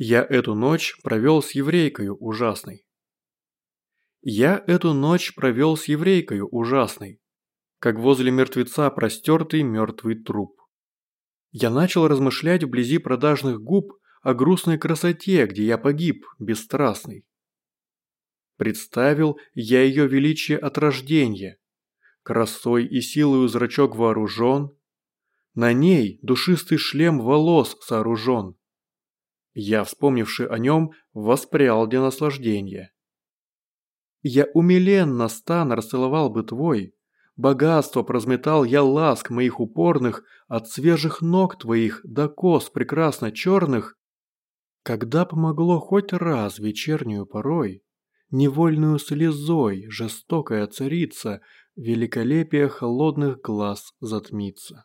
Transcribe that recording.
Я эту ночь провел с еврейкою ужасной. Я эту ночь провел с еврейкою ужасной, как возле мертвеца простертый мертвый труп. Я начал размышлять вблизи продажных губ о грустной красоте, где я погиб, бесстрастный. Представил я ее величие от рождения, красой и силою зрачок вооружен, на ней душистый шлем волос сооружен. Я, вспомнивши о нем, воспрял для наслаждения. Я умиленно стан расцеловал бы твой, богатство прозметал я ласк моих упорных от свежих ног твоих до кос прекрасно черных, когда помогло хоть раз вечернюю порой, невольную слезой жестокая царица великолепие холодных глаз затмится.